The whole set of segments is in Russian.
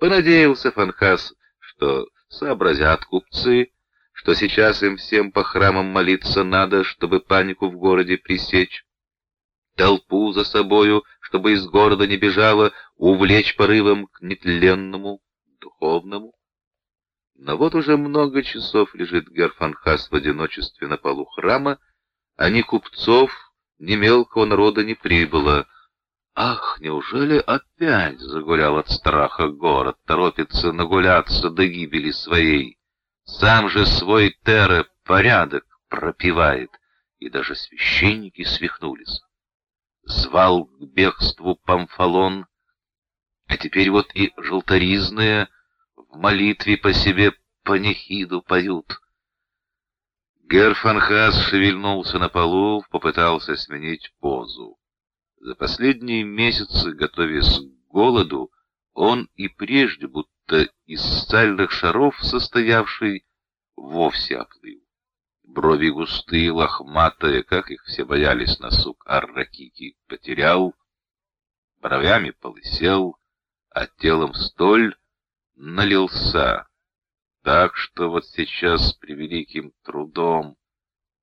Понадеялся Фанхас, что сообразят купцы, что сейчас им всем по храмам молиться надо, чтобы панику в городе пресечь. Толпу за собою, чтобы из города не бежала, увлечь порывом к нетленному, духовному. Но вот уже много часов лежит Герфанхас в одиночестве на полу храма, а ни купцов, ни мелкого народа не прибыло. Ах, неужели опять загулял от страха город, торопится нагуляться до гибели своей? Сам же свой терре порядок пропивает, и даже священники свихнулись. Звал к бегству Памфалон, а теперь вот и желторизные в молитве по себе панихиду поют. Герфанхас шевельнулся на полу, попытался сменить позу. За последние месяцы, готовясь к голоду, он и прежде, будто из сальных шаров состоявший, вовсе оплыл. Брови густые, лохматые, как их все боялись на сук Арракики, потерял, бровями полысел, а телом столь налился, так что вот сейчас с превеликим трудом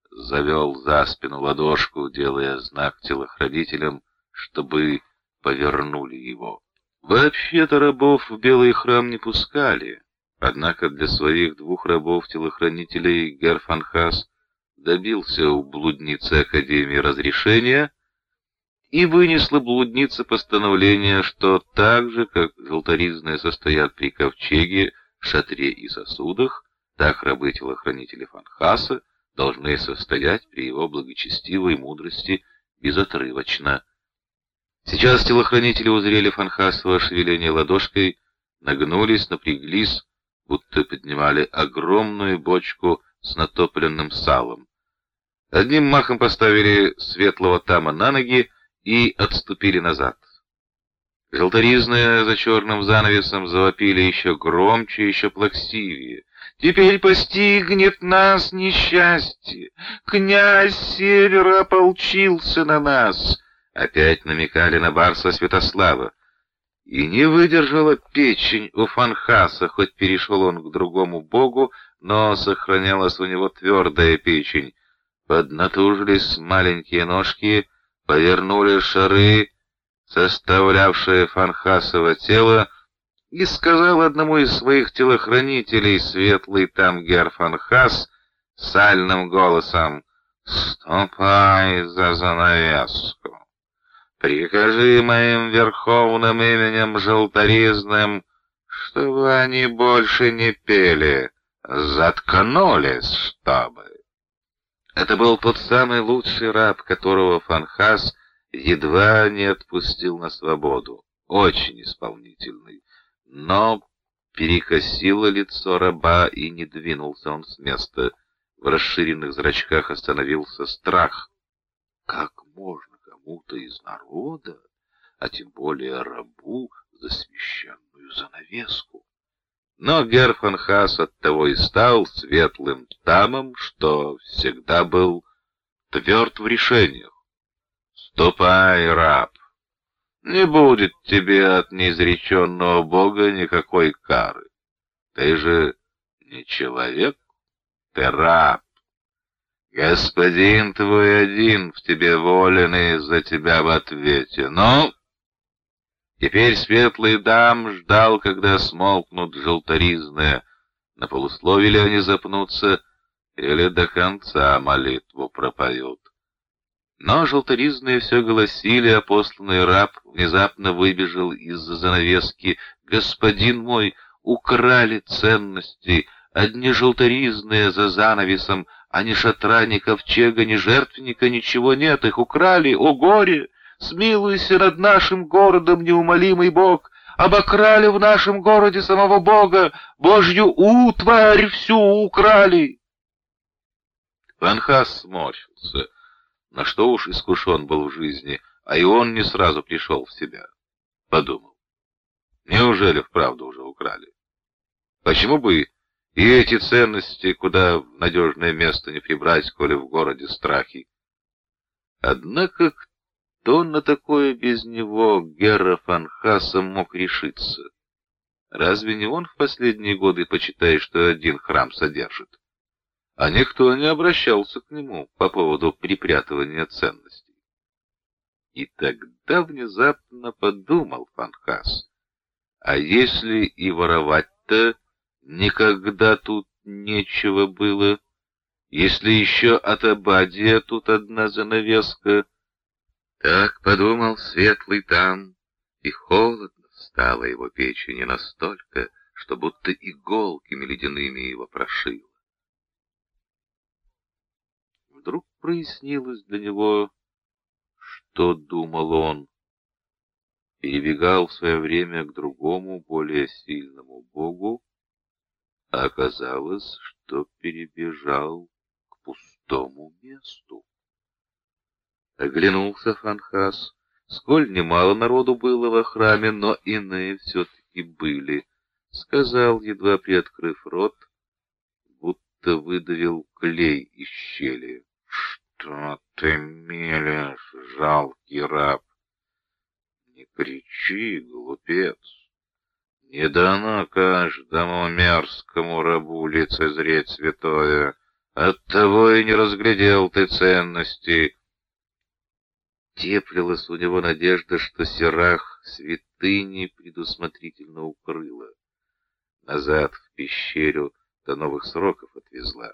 завел за спину ладошку, делая знак телохранителям, чтобы повернули его. Вообще-то рабов в Белый храм не пускали, однако для своих двух рабов-телохранителей Герфанхас добился у блудницы Академии разрешения и вынесла блудница постановление, что так же, как желторизные состоят при ковчеге, шатре и сосудах, так рабы-телохранители Фанхаса должны состоять при его благочестивой мудрости безотрывочно. Сейчас телохранители узрели Фанхасова шевеление ладошкой, нагнулись, напряглись, будто поднимали огромную бочку с натопленным салом. Одним махом поставили светлого тама на ноги и отступили назад. Желторизные за черным занавесом завопили еще громче, еще плаксивее. «Теперь постигнет нас несчастье! Князь севера ополчился на нас!» Опять намекали на барса Святослава. И не выдержала печень у Фанхаса, хоть перешел он к другому богу, но сохранялась у него твердая печень. Поднатужились маленькие ножки, повернули шары, составлявшие Фанхасово тело, и сказал одному из своих телохранителей, светлый там Герфанхас, сальным голосом, «Ступай за занавеску». Прикажи моим верховным именем желторизным, чтобы они больше не пели, заткнулись, чтобы. Это был тот самый лучший раб, которого Фанхас едва не отпустил на свободу. Очень исполнительный, но перекосило лицо раба, и не двинулся он с места. В расширенных зрачках остановился страх. Как можно? Кому-то из народа, а тем более рабу, за священную занавеску. Но Герфанхас оттого и стал светлым тамом, что всегда был тверд в решениях. «Ступай, раб! Не будет тебе от неизреченного Бога никакой кары. Ты же не человек, ты раб. Господин твой один в тебе волен и за тебя в ответе. Но теперь светлый дам ждал, когда смолкнут желторизные. На полусловие ли они запнутся, или до конца молитву пропоют. Но желторизные все голосили, а посланный раб внезапно выбежал из-за занавески. «Господин мой, украли ценности!» Одни желторизные за занавесом, а ни шатра, ни ковчега, ни жертвенника, ничего нет. Их украли, о горе! Смилуйся над нашим городом, неумолимый Бог! Обокрали в нашем городе самого Бога! Божью утварь всю украли!» Ванхас сморщился. На что уж искушен был в жизни, а и он не сразу пришел в себя. Подумал. Неужели вправду уже украли? Почему бы и эти ценности куда в надежное место не прибрать, коли в городе страхи. Однако кто на такое без него, Гера Фанхаса, мог решиться? Разве не он в последние годы почитает, что один храм содержит? А никто не обращался к нему по поводу припрятывания ценностей. И тогда внезапно подумал Фанхас, а если и воровать-то никогда тут нечего было, если еще от Абадия тут одна занавеска, так подумал светлый там, и холодно стало его печени настолько, что будто иголками ледяными его прошило. Вдруг прояснилось для него, что думал он. Перебегал в свое время к другому, более сильному богу, оказалось, что перебежал к пустому месту. Оглянулся Фанхас. Сколь немало народу было во храме, но иные все-таки были. Сказал, едва приоткрыв рот, будто выдавил клей из щели. Что ты мелешь, жалкий раб? Не кричи, глупец. Не дано каждому мерзкому рабу лицезреть святое. Оттого и не разглядел ты ценности, Теплилась у него надежда, что Серах святыни предусмотрительно укрыла. Назад в пещеру до новых сроков отвезла.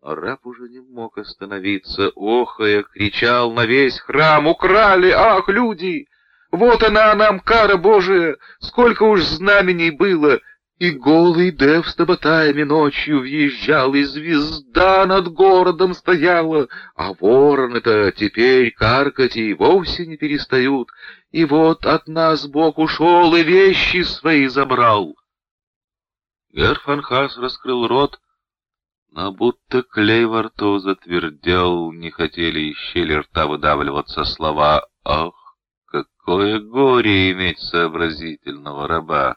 Но раб уже не мог остановиться, охая, кричал на весь храм «Украли! Ах, люди! Вот она нам, кара Божия! Сколько уж знамений было!» И голый Дев с табатаями ночью въезжал, и звезда над городом стояла, а вороны-то теперь каркать и вовсе не перестают, и вот от нас Бог ушел и вещи свои забрал. Герфанхас раскрыл рот, но будто клей во рту затвердел, не хотели из щели рта выдавливаться слова «Ах, какое горе иметь сообразительного раба!»